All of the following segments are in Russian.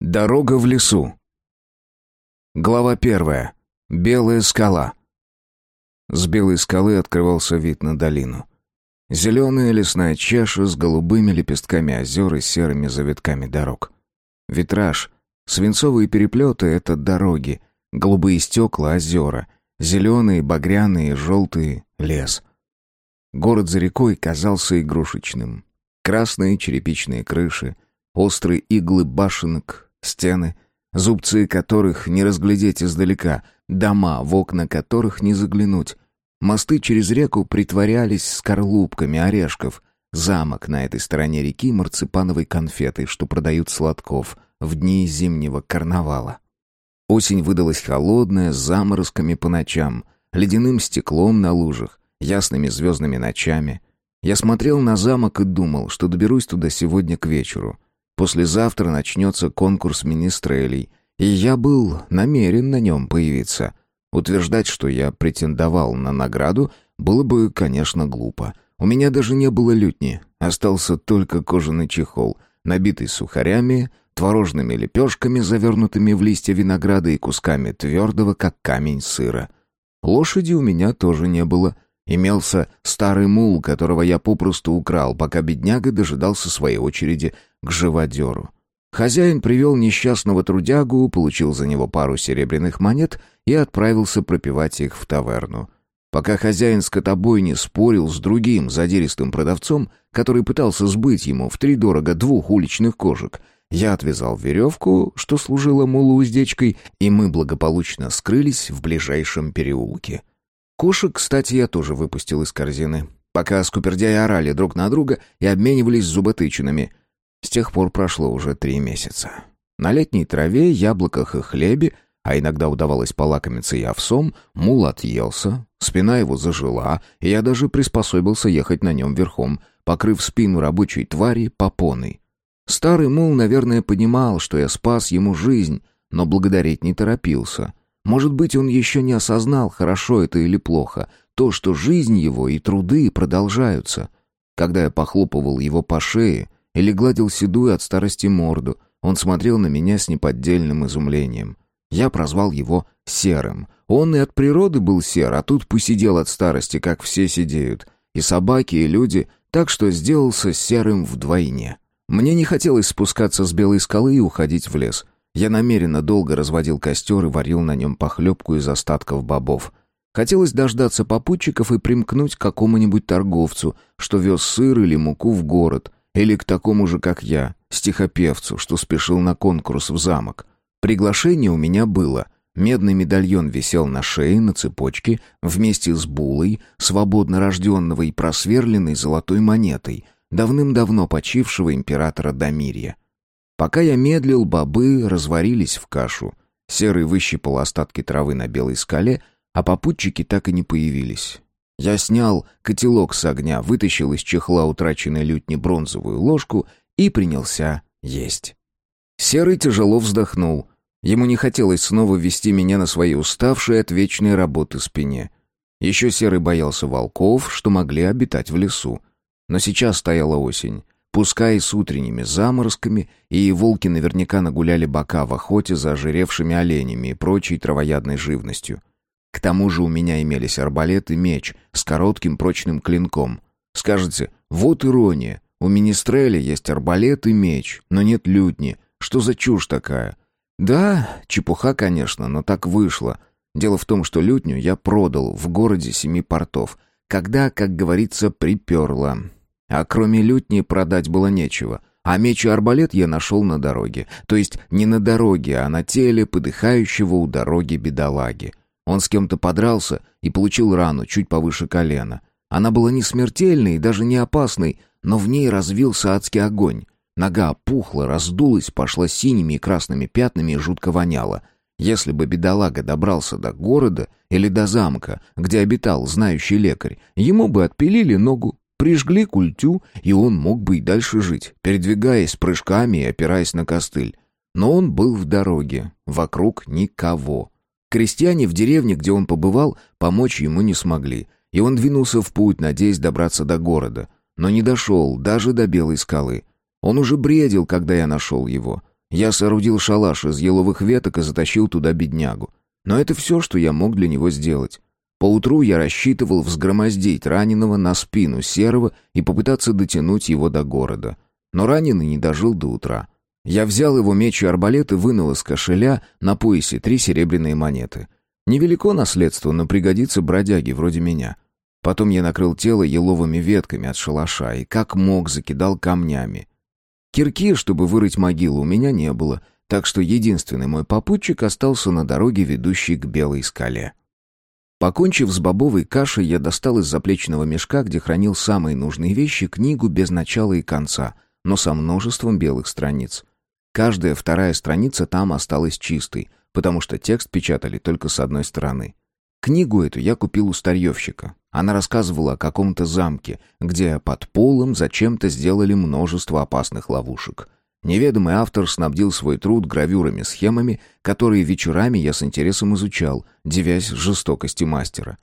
Дорога в лесу. Глава первая. Белая скала. С белой скалы открывался вид на долину. Зеленая лесная чаша с голубыми лепестками озер и серыми завитками дорог. Витраж, свинцовые переплеты — это дороги, голубые стекла — озера, зеленые, багряные, желтые — лес. Город за рекой казался игрушечным. Красные черепичные крыши, острые иглы башенок, Стены, зубцы которых не разглядеть издалека, дома, в окна которых не заглянуть. Мосты через реку притворялись скорлупками орешков. Замок на этой стороне реки марципановой конфетой, что продают сладков в дни зимнего карнавала. Осень выдалась холодная, с заморозками по ночам, ледяным стеклом на лужах, ясными звездными ночами. Я смотрел на замок и думал, что доберусь туда сегодня к вечеру. Послезавтра начнется конкурс министрелей, и я был намерен на нем появиться. Утверждать, что я претендовал на награду, было бы, конечно, глупо. У меня даже не было лютни, остался только кожаный чехол, набитый сухарями, творожными лепешками, завернутыми в листья винограда и кусками твердого, как камень сыра. Лошади у меня тоже не было. Имелся старый мул, которого я попросту украл, пока бедняга дожидался своей очереди к живодеру. Хозяин привел несчастного трудягу, получил за него пару серебряных монет и отправился пропивать их в таверну. Пока хозяин скотобойни спорил с другим задиристым продавцом, который пытался сбыть ему втридорого двух уличных кошек, я отвязал веревку, что служила мулу уздечкой, и мы благополучно скрылись в ближайшем переулке. Кошек, кстати, я тоже выпустил из корзины, пока скупердяи орали друг на друга и обменивались зуботычинами — с тех пор прошло уже три месяца. На летней траве, яблоках и хлебе, а иногда удавалось полакомиться и овсом, мул отъелся, спина его зажила, и я даже приспособился ехать на нем верхом, покрыв спину рабочей твари попоной. Старый мул, наверное, понимал, что я спас ему жизнь, но благодарить не торопился. Может быть, он еще не осознал, хорошо это или плохо, то, что жизнь его и труды продолжаются. Когда я похлопывал его по шее, или гладил седую от старости морду. Он смотрел на меня с неподдельным изумлением. Я прозвал его Серым. Он и от природы был сер, а тут посидел от старости, как все сидеют. И собаки, и люди, так что сделался серым вдвойне. Мне не хотелось спускаться с белой скалы и уходить в лес. Я намеренно долго разводил костер и варил на нем похлебку из остатков бобов. Хотелось дождаться попутчиков и примкнуть к какому-нибудь торговцу, что вез сыр или муку в город, или к такому же, как я, стихопевцу, что спешил на конкурс в замок. Приглашение у меня было. Медный медальон висел на шее, на цепочке, вместе с булой, свободно рожденного и просверленной золотой монетой, давным-давно почившего императора Дамирия. Пока я медлил, бобы разварились в кашу. Серый выщипал остатки травы на белой скале, а попутчики так и не появились. Я снял котелок с огня, вытащил из чехла утраченной лютни бронзовую ложку и принялся есть. Серый тяжело вздохнул. Ему не хотелось снова вести меня на свои уставшие от вечной работы спине. Еще Серый боялся волков, что могли обитать в лесу. Но сейчас стояла осень. Пускай с утренними заморозками, и волки наверняка нагуляли бока в охоте за ожиревшими оленями и прочей травоядной живностью. К тому же у меня имелись арбалет и меч с коротким прочным клинком. Скажете, вот ирония. У Министреля есть арбалет и меч, но нет лютни. Что за чушь такая? Да, чепуха, конечно, но так вышло. Дело в том, что лютню я продал в городе семи портов, когда, как говорится, приперло. А кроме лютни продать было нечего. А меч и арбалет я нашел на дороге. То есть не на дороге, а на теле подыхающего у дороги бедолаги. Он с кем-то подрался и получил рану чуть повыше колена. Она была не смертельной и даже не опасной, но в ней развился адский огонь. Нога опухла, раздулась, пошла синими и красными пятнами и жутко воняла. Если бы бедолага добрался до города или до замка, где обитал знающий лекарь, ему бы отпилили ногу, прижгли культю, и он мог бы и дальше жить, передвигаясь прыжками и опираясь на костыль. Но он был в дороге, вокруг никого. Крестьяне в деревне, где он побывал, помочь ему не смогли, и он двинулся в путь, надеясь добраться до города, но не дошел даже до Белой скалы. Он уже бредил, когда я нашел его. Я соорудил шалаш из еловых веток и затащил туда беднягу. Но это все, что я мог для него сделать. Поутру я рассчитывал взгромоздить раненого на спину серого и попытаться дотянуть его до города. Но раненый не дожил до утра. Я взял его меч и арбалет и вынул из кошеля на поясе три серебряные монеты. Невелико наследство, но пригодится бродяге вроде меня. Потом я накрыл тело еловыми ветками от шалаша и как мог закидал камнями. Кирки, чтобы вырыть могилу, у меня не было, так что единственный мой попутчик остался на дороге, ведущей к Белой скале. Покончив с бобовой кашей, я достал из заплечного мешка, где хранил самые нужные вещи, книгу без начала и конца, но со множеством белых страниц. Каждая вторая страница там осталась чистой, потому что текст печатали только с одной стороны. Книгу эту я купил у старьевщика. Она рассказывала о каком-то замке, где под полом зачем-то сделали множество опасных ловушек. Неведомый автор снабдил свой труд гравюрами-схемами, которые вечерами я с интересом изучал, девясь жестокости мастера.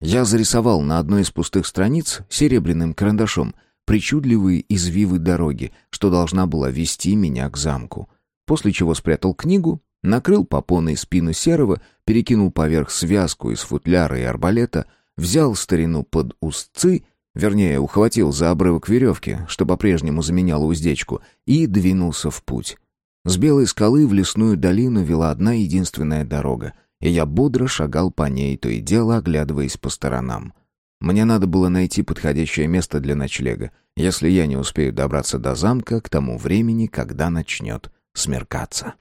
Я зарисовал на одной из пустых страниц серебряным карандашом причудливые извивы дороги, что должна была вести меня к замку. После чего спрятал книгу, накрыл попоной спину серого, перекинул поверх связку из футляра и арбалета — взял старину под узцы, вернее, ухватил за обрывок веревки, что по-прежнему заменяло уздечку, и двинулся в путь. С белой скалы в лесную долину вела одна единственная дорога, и я бодро шагал по ней, то и дело оглядываясь по сторонам. Мне надо было найти подходящее место для ночлега, если я не успею добраться до замка к тому времени, когда начнет смеркаться.